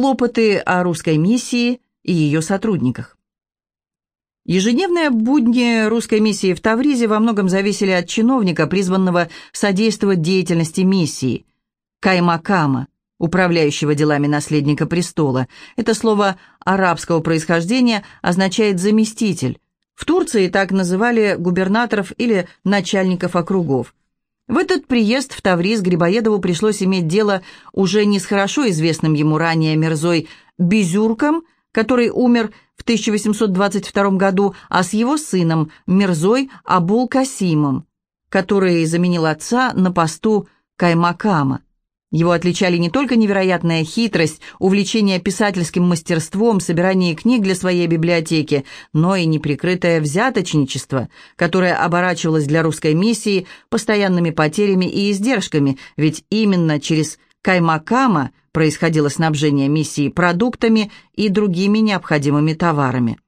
Хлопоты о русской миссии и ее сотрудниках. Ежедневные будни русской миссии в Тавризе во многом зависели от чиновника, призванного содействовать деятельности миссии, каймакама, управляющего делами наследника престола. Это слово арабского происхождения означает «заместитель». В Турции так называли губернаторов или начальников округов. В этот приезд в Тавриз Грибоедову пришлось иметь дело уже не с хорошо известным ему ранее Мерзой Безюрком, который умер в 1822 году, а с его сыном Мерзой Абул-Касимом, который заменил отца на посту Каймакама. Его отличали не только невероятная хитрость, увлечение писательским мастерством, собирание книг для своей библиотеки, но и неприкрытое взяточничество, которое оборачивалось для русской миссии постоянными потерями и издержками, ведь именно через Каймакама происходило снабжение миссии продуктами и другими необходимыми товарами.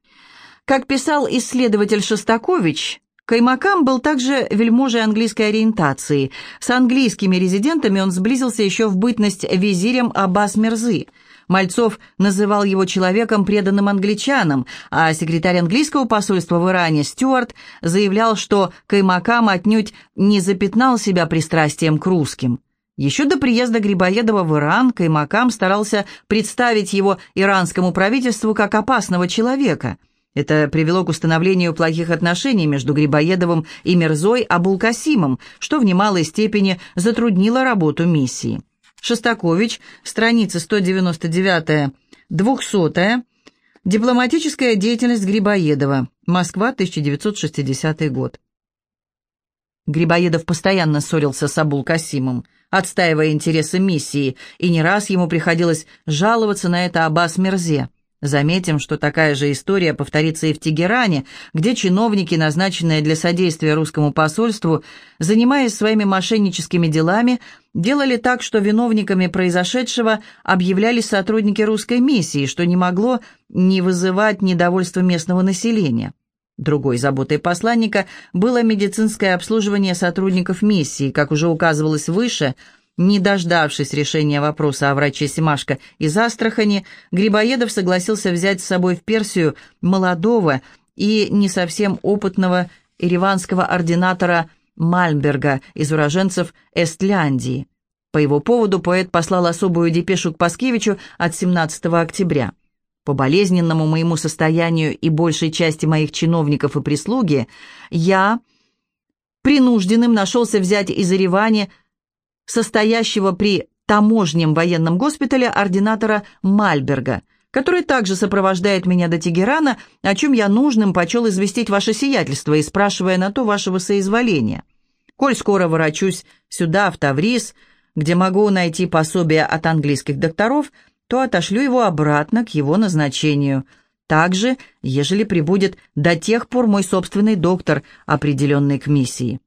Как писал исследователь Шостакович, Каймакам был также вельможей английской ориентации. С английскими резидентами он сблизился еще в бытность визирем Аббас Мерзы. Мальцов называл его человеком, преданным англичанам, а секретарь английского посольства в Иране Стюарт заявлял, что Каймакам отнюдь не запятнал себя пристрастием к русским. Еще до приезда Грибоедова в Иран Каймакам старался представить его иранскому правительству как опасного человека – это привело к установлению плохих отношений между Грибоедовым и Мерзой Абулкасимом, что в немалой степени затруднило работу миссии. Шостакович, страница 199-200, дипломатическая деятельность Грибоедова, Москва, 1960 год. Грибоедов постоянно ссорился с Абулкасимом, отстаивая интересы миссии, и не раз ему приходилось жаловаться на это Аббас Мерзе – Заметим, что такая же история повторится и в Тегеране, где чиновники, назначенные для содействия русскому посольству, занимаясь своими мошенническими делами, делали так, что виновниками произошедшего объявлялись сотрудники русской миссии, что не могло не вызывать недовольства местного населения. Другой заботой посланника было медицинское обслуживание сотрудников миссии, как уже указывалось выше – не дождавшись решения вопроса о враче Семашко из Астрахани, Грибоедов согласился взять с собой в Персию молодого и не совсем опытного ереванского ординатора Мальмберга из уроженцев Эстляндии. По его поводу поэт послал особую депешу к Паскевичу от 17 октября. По болезненному моему состоянию и большей части моих чиновников и прислуги я принужденным нашелся взять из Еревани состоящего при таможнем военном госпитале ординатора Мальберга, который также сопровождает меня до Тегерана, о чем я нужным почел известить ваше сиятельство и спрашивая на то вашего соизволения. Коль скоро ворочусь сюда, в Таврис, где могу найти пособие от английских докторов, то отошлю его обратно к его назначению. Также, ежели прибудет до тех пор мой собственный доктор, определенный к миссии.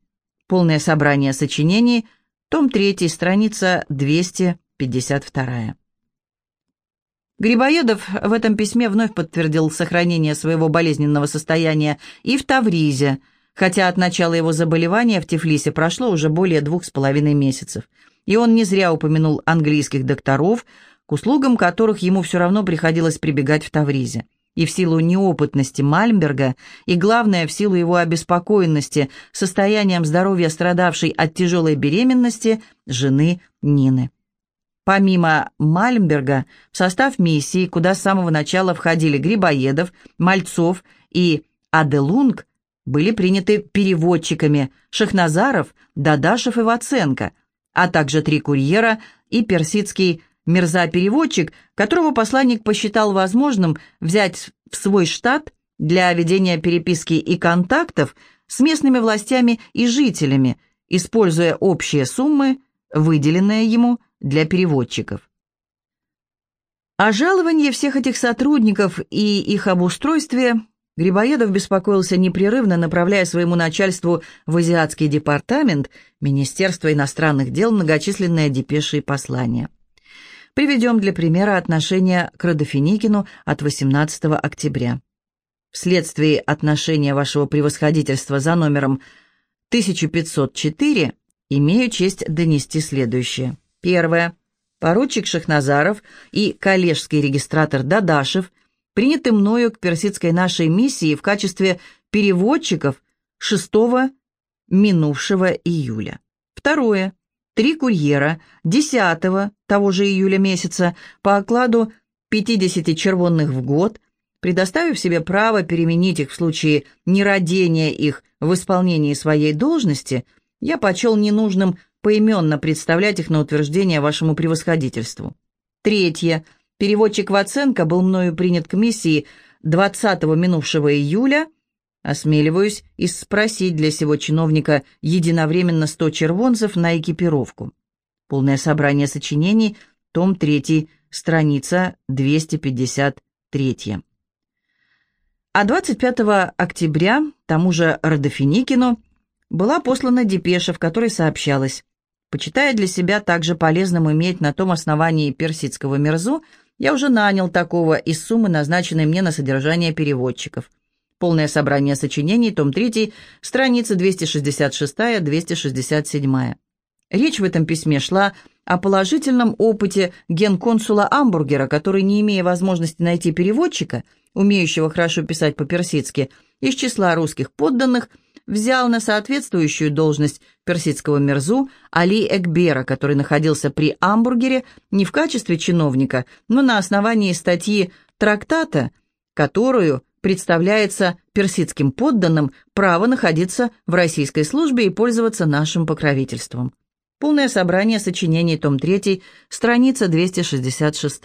Полное собрание сочинений – том 3, страница 252. Грибоедов в этом письме вновь подтвердил сохранение своего болезненного состояния и в Тавризе, хотя от начала его заболевания в Тифлисе прошло уже более двух с половиной месяцев. И он не зря упомянул английских докторов, к услугам которых ему все равно приходилось прибегать в Тавризе и в силу неопытности Мальмберга, и, главное, в силу его обеспокоенности состоянием здоровья страдавшей от тяжелой беременности жены Нины. Помимо Мальмберга, в состав миссии, куда с самого начала входили Грибоедов, Мальцов и Аделунг, были приняты переводчиками Шахназаров, Дадашев и Ваценко, а также три курьера и персидский Мирза-переводчик, которого посланник посчитал возможным взять в свой штат для ведения переписки и контактов с местными властями и жителями, используя общие суммы, выделенные ему для переводчиков. О жаловании всех этих сотрудников и их обустройстве Грибоедов беспокоился непрерывно, направляя своему начальству в Азиатский департамент Министерства иностранных дел многочисленные депеши и послания. Приведем для примера отношение к Родофиникину от 18 октября. Вследствие отношения вашего превосходительства за номером 1504 имею честь донести следующее. Первое. поручик Шахназаров и коллежский регистратор Дадашев приняты мною к персидской нашей миссии в качестве переводчиков 6 минувшего июля. Второе. Три курьера 10 того же июля месяца по окладу 50 червонных в год, предоставив себе право переменить их в случае нерадения их в исполнении своей должности, я почел ненужным поименно представлять их на утверждение вашему превосходительству. Третье. Переводчик Ваценко был мною принят к миссии 20 минувшего июля. Осмеливаюсь и спросить для сего чиновника единовременно 100 червонцев на экипировку. Полное собрание сочинений, том 3, страница 253. А 25 октября тому же Родофиникину была послана депеша, в которой сообщалось Почитая для себя также полезным иметь на том основании персидского мерзу, я уже нанял такого из суммы, назначенной мне на содержание переводчиков. Полное собрание сочинений, том 3, страница 266-267. Речь в этом письме шла о положительном опыте генконсула Амбургера, который, не имея возможности найти переводчика, умеющего хорошо писать по-персидски, из числа русских подданных – взял на соответствующую должность персидского мерзу Али Экбера, который находился при Амбургере не в качестве чиновника, но на основании статьи трактата, которую представляется персидским подданным право находиться в российской службе и пользоваться нашим покровительством. Полное собрание сочинений, том 3, страница 266.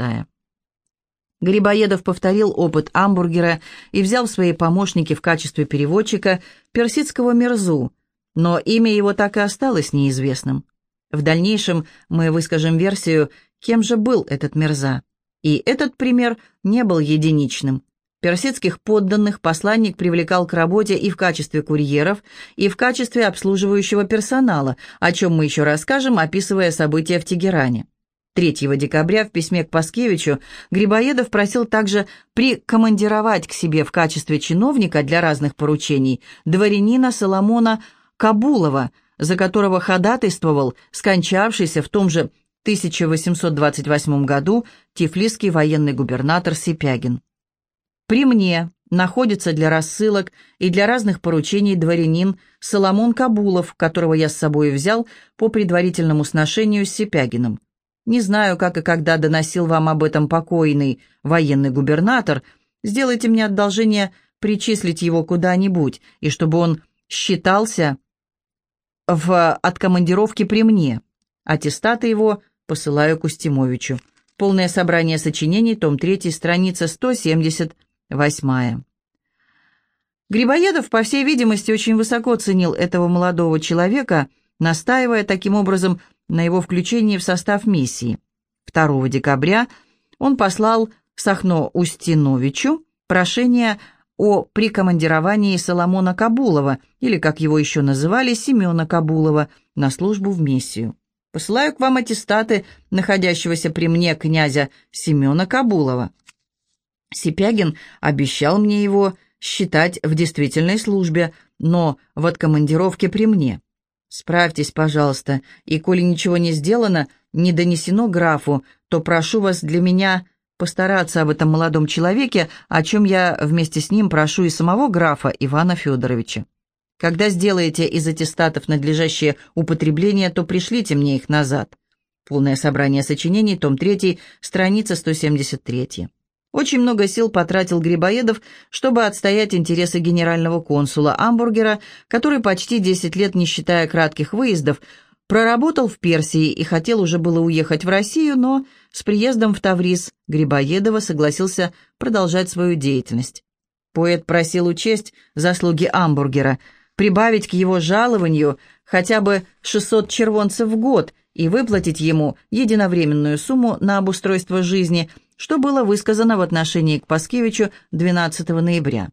Грибоедов повторил опыт Амбургера и взял в свои помощники в качестве переводчика персидского Мерзу, но имя его так и осталось неизвестным. В дальнейшем мы выскажем версию, кем же был этот Мерза. И этот пример не был единичным. Персидских подданных посланник привлекал к работе и в качестве курьеров, и в качестве обслуживающего персонала, о чем мы еще расскажем, описывая события в Тегеране. 3 декабря в письме к Паскевичу Грибоедов просил также прикомандировать к себе в качестве чиновника для разных поручений дворянина Соломона Кабулова, за которого ходатайствовал скончавшийся в том же 1828 году тифлисский военный губернатор Сипягин. При мне находится для рассылок и для разных поручений дворянин Соломон Кабулов, которого я с собой взял по предварительному сношению с Сипягиным. Не знаю, как и когда доносил вам об этом покойный военный губернатор. Сделайте мне одолжение причислить его куда-нибудь, и чтобы он считался в откомандировке при мне. Аттестаты его посылаю Кустимовичу. Полное собрание сочинений, том 3, страница 178. Грибоедов, по всей видимости, очень высоко ценил этого молодого человека, настаивая таким образом на его включение в состав миссии. 2 декабря он послал Сахно Устиновичу прошение о прикомандировании Соломона Кабулова, или, как его еще называли, Семена Кабулова, на службу в миссию. Посылаю к вам аттестаты находящегося при мне князя Семена Кабулова. Сипягин обещал мне его считать в действительной службе, но в откомандировке при мне. Справьтесь, пожалуйста, и коли ничего не сделано, не донесено графу, то прошу вас для меня постараться об этом молодом человеке, о чем я вместе с ним прошу и самого графа Ивана Федоровича. Когда сделаете из аттестатов надлежащее употребление, то пришлите мне их назад. Полное собрание сочинений, том 3, страница 173. Очень много сил потратил Грибоедов, чтобы отстоять интересы генерального консула Амбургера, который почти 10 лет, не считая кратких выездов, проработал в Персии и хотел уже было уехать в Россию, но с приездом в Таврис Грибоедова согласился продолжать свою деятельность. Поэт просил учесть заслуги Амбургера, прибавить к его жалованию хотя бы 600 червонцев в год и выплатить ему единовременную сумму на обустройство жизни – что было высказано в отношении к Паскевичу 12 ноября.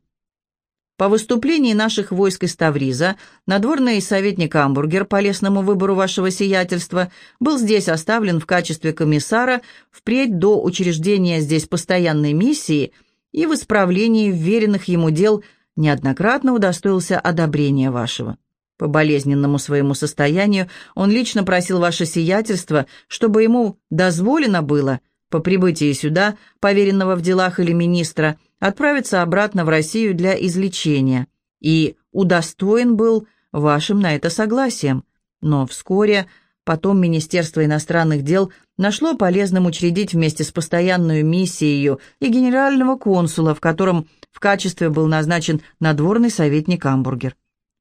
По выступлении наших войск из Тавриза надворный советник Амбургер по лесному выбору вашего сиятельства был здесь оставлен в качестве комиссара впредь до учреждения здесь постоянной миссии и в исправлении вверенных ему дел неоднократно удостоился одобрения вашего. По болезненному своему состоянию он лично просил ваше сиятельство, чтобы ему дозволено было, по прибытии сюда, поверенного в делах или министра, отправиться обратно в Россию для излечения, и удостоен был вашим на это согласием. Но вскоре потом Министерство иностранных дел нашло полезным учредить вместе с постоянной миссией и генерального консула, в котором в качестве был назначен надворный советник Амбургер.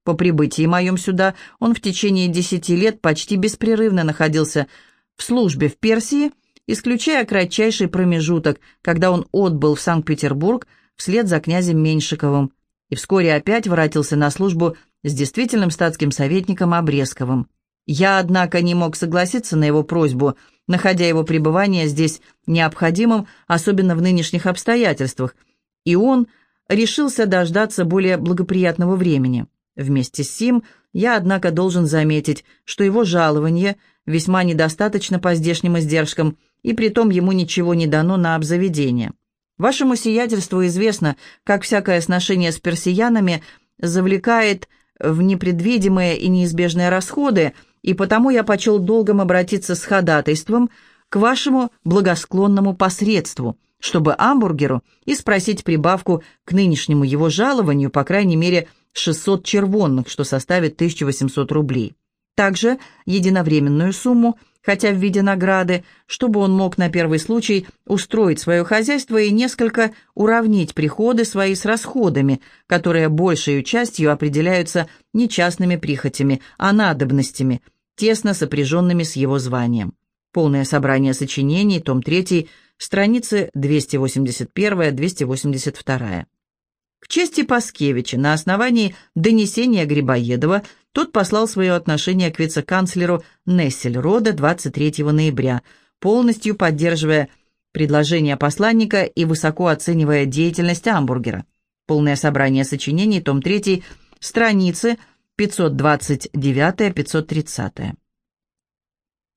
По прибытии моем сюда он в течение десяти лет почти беспрерывно находился в службе в Персии, исключая кратчайший промежуток, когда он отбыл в Санкт-Петербург вслед за князем Меньшиковым и вскоре опять воротился на службу с действительным статским советником Обрезковым. Я, однако, не мог согласиться на его просьбу, находя его пребывание здесь необходимым, особенно в нынешних обстоятельствах, и он решился дождаться более благоприятного времени. Вместе с сим я, однако, должен заметить, что его жалование весьма недостаточно по здешним издержкам, и притом ему ничего не дано на обзаведение. Вашему сиятельству известно, как всякое сношение с персиянами завлекает в непредвидимые и неизбежные расходы, и потому я почел долгом обратиться с ходатайством к вашему благосклонному посредству, чтобы Амбургеру и спросить прибавку к нынешнему его жалованию, по крайней мере, 600 червонных, что составит 1800 рублей. Также единовременную сумму, хотя в виде награды, чтобы он мог на первый случай устроить свое хозяйство и несколько уравнить приходы свои с расходами, которые большей частью определяются не частными прихотями, а надобностями, тесно сопряженными с его званием. Полное собрание сочинений, том 3, страницы 281-282. К чести Паскевича, на основании донесения Грибоедова, тот послал свое отношение к вице-канцлеру Нессельрода 23 ноября, полностью поддерживая предложение посланника и высоко оценивая деятельность Амбургера. Полное собрание сочинений, том 3, страницы 529-530.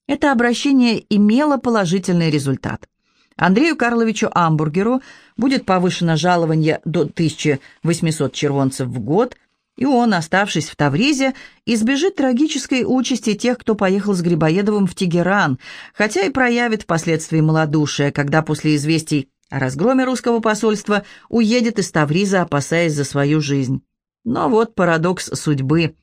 Это обращение имело положительный результат. Андрею Карловичу Амбургеру будет повышено жалование до 1800 червонцев в год, и он, оставшись в Тавризе, избежит трагической участи тех, кто поехал с Грибоедовым в Тегеран, хотя и проявит впоследствии малодушие, когда после известий о разгроме русского посольства уедет из Тавриза, опасаясь за свою жизнь. Но вот парадокс судьбы.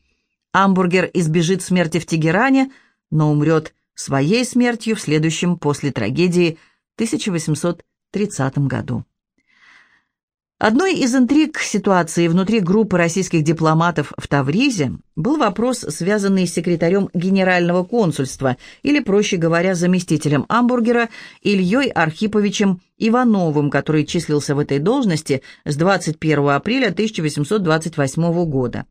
Амбургер избежит смерти в Тегеране, но умрет своей смертью в следующем после трагедии 1830 году. Одной из интриг ситуации внутри группы российских дипломатов в Тавризе был вопрос, связанный с секретарем генерального консульства, или, проще говоря, заместителем Амбургера Ильей Архиповичем Ивановым, который числился в этой должности с 21 апреля 1828 года.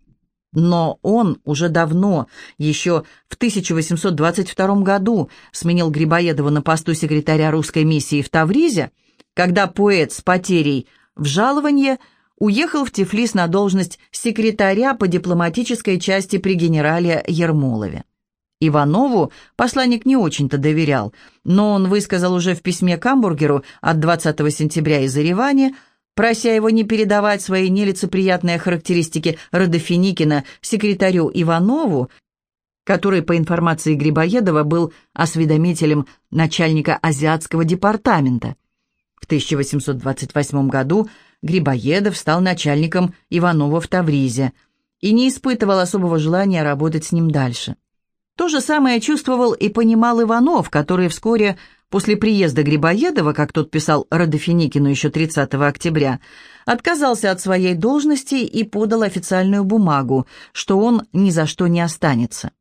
Но он уже давно, еще в 1822 году, сменил Грибоедова на посту секретаря русской миссии в Тавризе, когда поэт с потерей в жалование уехал в Тифлис на должность секретаря по дипломатической части при генерале Ермолове. Иванову посланник не очень-то доверял, но он высказал уже в письме к Амбургеру от 20 сентября из Еревани – прося его не передавать свои нелицеприятные характеристики Родофиникина секретарю Иванову, который, по информации Грибоедова, был осведомителем начальника Азиатского департамента. В 1828 году Грибоедов стал начальником Иванова в Тавризе и не испытывал особого желания работать с ним дальше. То же самое чувствовал и понимал Иванов, который вскоре после приезда Грибоедова, как тот писал Родофиникину еще 30 октября, отказался от своей должности и подал официальную бумагу, что он ни за что не останется.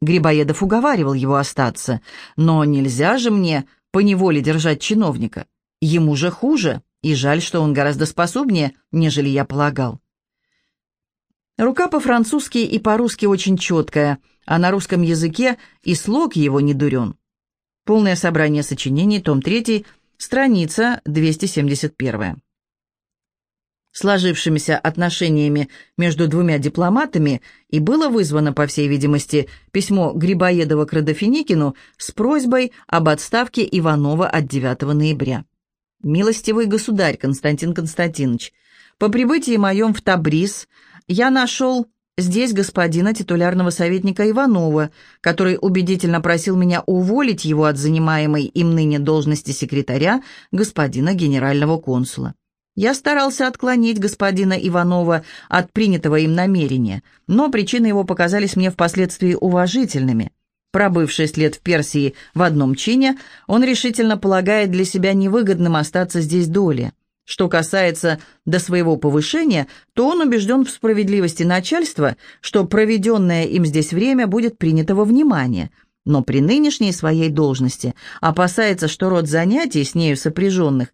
Грибоедов уговаривал его остаться, но нельзя же мне поневоле держать чиновника. Ему же хуже, и жаль, что он гораздо способнее, нежели я полагал. Рука по-французски и по-русски очень четкая, а на русском языке и слог его не дурен. Полное собрание сочинений, том 3, страница 271. Сложившимися отношениями между двумя дипломатами и было вызвано, по всей видимости, письмо Грибоедова к Родофиникину с просьбой об отставке Иванова от 9 ноября. «Милостивый государь Константин Константинович, по прибытии моем в Табрис я нашел здесь господина титулярного советника Иванова, который убедительно просил меня уволить его от занимаемой им ныне должности секретаря господина генерального консула. Я старался отклонить господина Иванова от принятого им намерения, но причины его показались мне впоследствии уважительными. Пробыв шесть лет в Персии в одном чине, он решительно полагает для себя невыгодным остаться здесь долее. Что касается до своего повышения, то он убежден в справедливости начальства, что проведенное им здесь время будет принято во внимание, но при нынешней своей должности опасается, что род занятий с нею сопряженных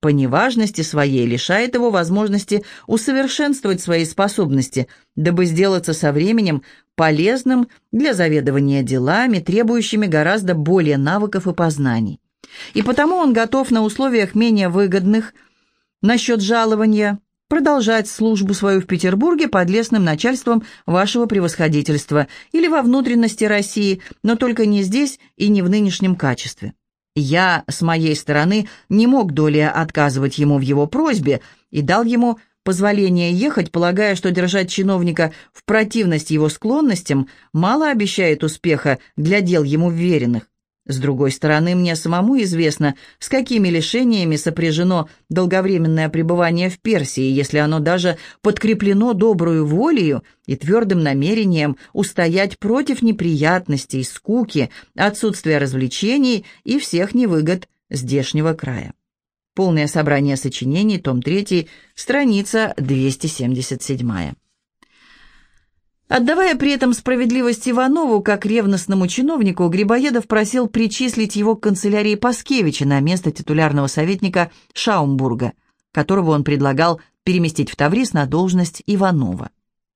по неважности своей лишает его возможности усовершенствовать свои способности, дабы сделаться со временем полезным для заведования делами, требующими гораздо более навыков и познаний. И потому он готов на условиях менее выгодных – насчет жалования продолжать службу свою в Петербурге под лесным начальством вашего превосходительства или во внутренности России, но только не здесь и не в нынешнем качестве. Я, с моей стороны, не мог долее отказывать ему в его просьбе и дал ему позволение ехать, полагая, что держать чиновника в противность его склонностям мало обещает успеха для дел ему вверенных. С другой стороны, мне самому известно, с какими лишениями сопряжено долговременное пребывание в Персии, если оно даже подкреплено добрую волею и твердым намерением устоять против неприятностей, скуки, отсутствия развлечений и всех невыгод здешнего края. Полное собрание сочинений, том 3, страница 277. Отдавая при этом справедливость Иванову, как ревностному чиновнику, Грибоедов просил причислить его к канцелярии Паскевича на место титулярного советника Шаумбурга, которого он предлагал переместить в Таврис на должность Иванова.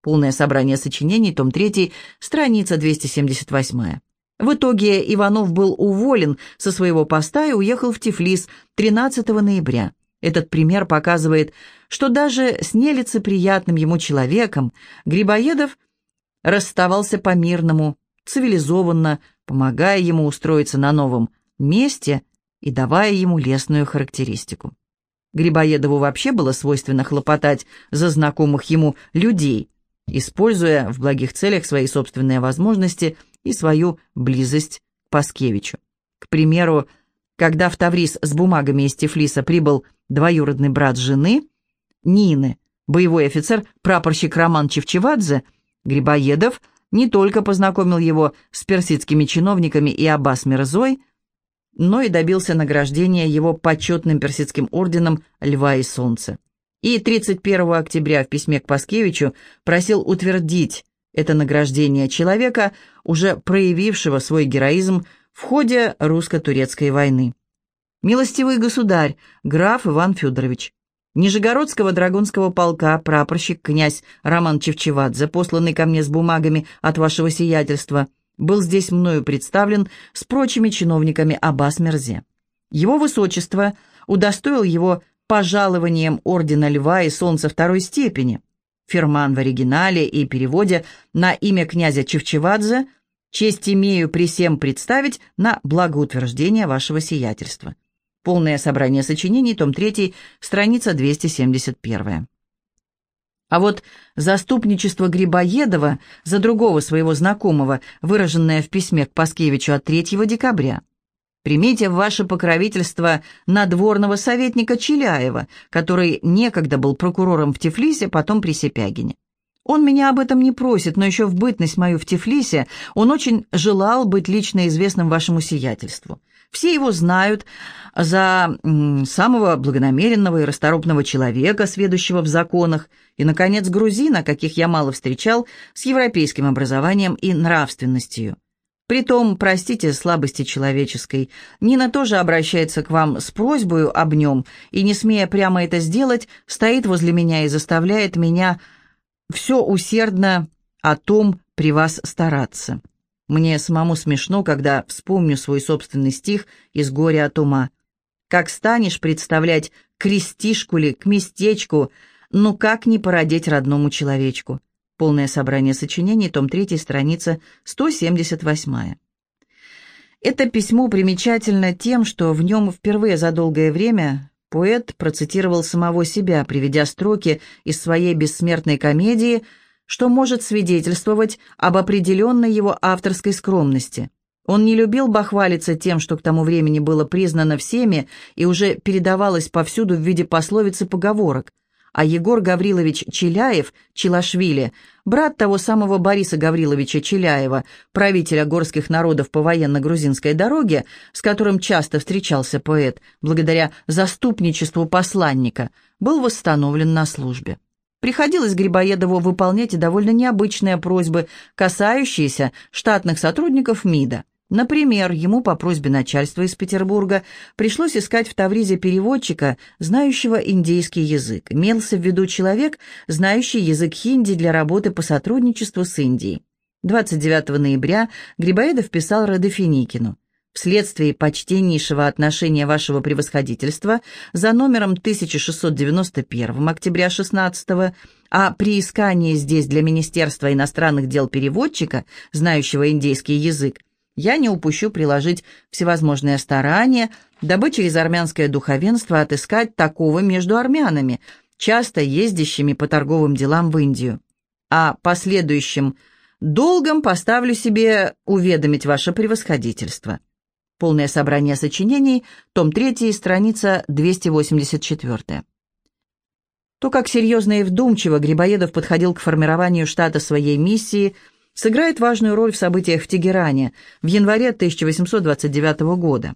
Полное собрание сочинений, том 3, страница 278. В итоге Иванов был уволен со своего поста и уехал в Тифлис 13 ноября. Этот пример показывает, что даже с нелицеприятным ему человеком Грибоедов – расставался по-мирному, цивилизованно, помогая ему устроиться на новом месте и давая ему лестную характеристику. Грибоедову вообще было свойственно хлопотать за знакомых ему людей, используя в благих целях свои собственные возможности и свою близость к Паскевичу. К примеру, когда в Таврис с бумагами из Тифлиса прибыл двоюродный брат жены, Нины, боевой офицер, прапорщик Роман Чевчевадзе – Грибоедов не только познакомил его с персидскими чиновниками и Аббас Мирзой, но и добился награждения его почетным персидским орденом «Льва и солнца». И 31 октября в письме к Паскевичу просил утвердить это награждение человека, уже проявившего свой героизм в ходе русско-турецкой войны. «Милостивый государь, граф Иван Федорович, Нижегородского драгунского полка прапорщик князь Роман Чевчевадзе, посланный ко мне с бумагами от вашего сиятельства, был здесь мною представлен с прочими чиновниками Аббас Мерзе. Его высочество удостоил его пожалованием ордена Льва и Солнца второй степени. Ферман в оригинале и переводе на имя князя Чевчевадзе честь имею при всем представить на благоутверждение вашего сиятельства. Полное собрание сочинений, том 3, страница 271. А вот заступничество Грибоедова за другого своего знакомого, выраженное в письме к Паскевичу от 3 декабря. Примите в ваше покровительство надворного советника Челяева, который некогда был прокурором в Тифлисе, потом при Сепягине. Он меня об этом не просит, но еще в бытность мою в Тифлисе он очень желал быть лично известным вашему сиятельству. Все его знают за самого благонамеренного и расторопного человека, сведущего в законах, и, наконец, грузина, каких я мало встречал, с европейским образованием и нравственностью. Притом, простите слабости человеческой, Нина тоже обращается к вам с просьбой об нем, и, не смея прямо это сделать, стоит возле меня и заставляет меня все усердно о том при вас стараться. Мне самому смешно, когда вспомню свой собственный стих из «Горя от ума». Как станешь представлять крестишку ли к местечку, ну как не породить родному человечку? Полное собрание сочинений, том 3, страница 178. Это письмо примечательно тем, что в нем впервые за долгое время поэт процитировал самого себя, приведя строки из своей бессмертной комедии что может свидетельствовать об определенной его авторской скромности. Он не любил бахвалиться тем, что к тому времени было признано всеми и уже передавалось повсюду в виде пословиц и поговорок. А Егор Гаврилович Челяев, Челашвили, брат того самого Бориса Гавриловича Челяева, правителя горских народов по военно-грузинской дороге, с которым часто встречался поэт, благодаря заступничеству посланника, был восстановлен на службе. Приходилось Грибоедову выполнять и довольно необычные просьбы, касающиеся штатных сотрудников МИДа. Например, ему по просьбе начальства из Петербурга пришлось искать в Тавризе переводчика, знающего индейский язык. Имелся в виду человек, знающий язык хинди для работы по сотрудничеству с Индией. 29 ноября Грибоедов писал Радофиникину. Вследствие почтеннейшего отношения вашего превосходительства за номером 1691 октября 16 а при искании здесь для Министерства иностранных дел переводчика, знающего индейский язык, я не упущу приложить всевозможные старания, дабы через армянское духовенство отыскать такого между армянами, часто ездящими по торговым делам в Индию. А последующим долгом поставлю себе уведомить ваше превосходительство. Полное собрание сочинений, том 3, страница 284. То, как серьезно и вдумчиво Грибоедов подходил к формированию штата своей миссии – сыграет важную роль в событиях в Тегеране в январе 1829 года.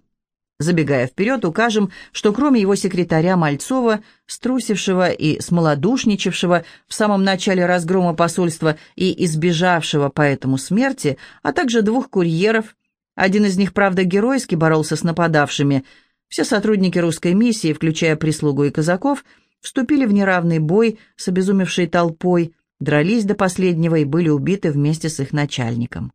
Забегая вперед, укажем, что кроме его секретаря Мальцова, струсившего и смолодушничавшего в самом начале разгрома посольства и избежавшего поэтому смерти, а также двух курьеров, один из них, правда, геройски боролся с нападавшими, все сотрудники русской миссии, включая прислугу и казаков, вступили в неравный бой с обезумевшей толпой, дрались до последнего и были убиты вместе с их начальником.